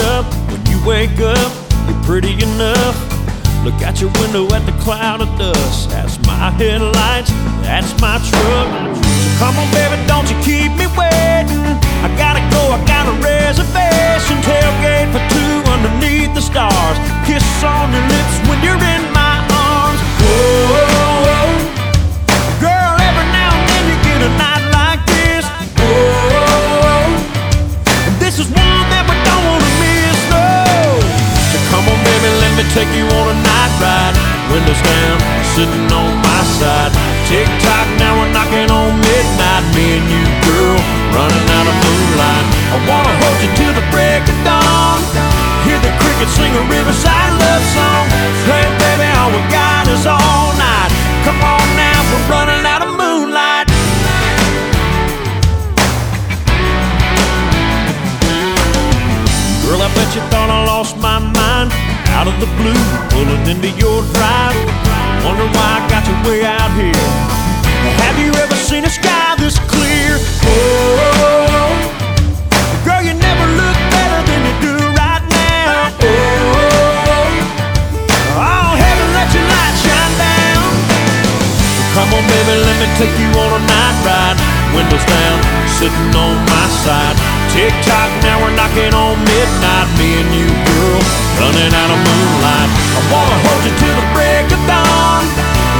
up. When you wake up, you're pretty enough. Look out your window at the cloud of dust. That's my headlights, that's my truck. So come on, baby, me take you on a night ride. Windows down, sitting on my side. Tick tock, now we're knocking on midnight. Me and you, girl, running out of moonlight. I wanna hold you till the break of dawn. Hear the crickets sing a riverside love song. Hey, baby, all we got is all night. Come on now, we're running out of moonlight. Girl, I bet you thought I lost my mind. Out of the blue, pulling into your drive. Wonder why I got you way out here. Have you ever seen a sky this clear? Oh, girl, you never look better than you do right now. Oh, oh, heaven, let your light shine down. Come on, baby, let me take you on a night ride. Windows down, sitting on my side. Tick tock, now we're knocking on midnight. Me and you, girl, running out of moonlight. I wanna hold you till the break of dawn.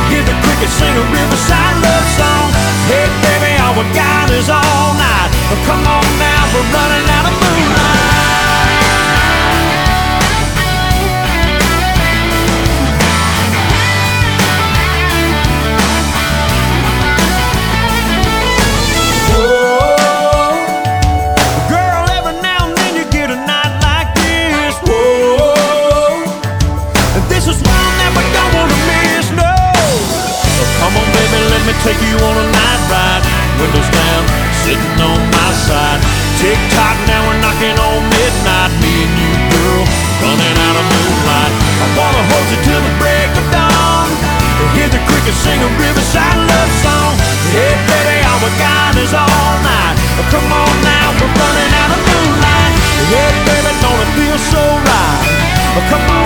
Hear the crickets sing a riverside love song. Hey, baby, all we got is all night. Come on now, we're running out of that we don't wanna miss, no. So come on, baby, let me take you on a night ride. Windows down, sitting on my side. Tick tock, now we're knocking on midnight. Me and you, girl, running out of moonlight. I wanna hold you till the break of dawn. Hear the crickets sing a riverside love song. Hey, baby, all we got is all night. Oh, come on now, we're running out of moonlight. Hey, baby, don't it feel so right? Oh, come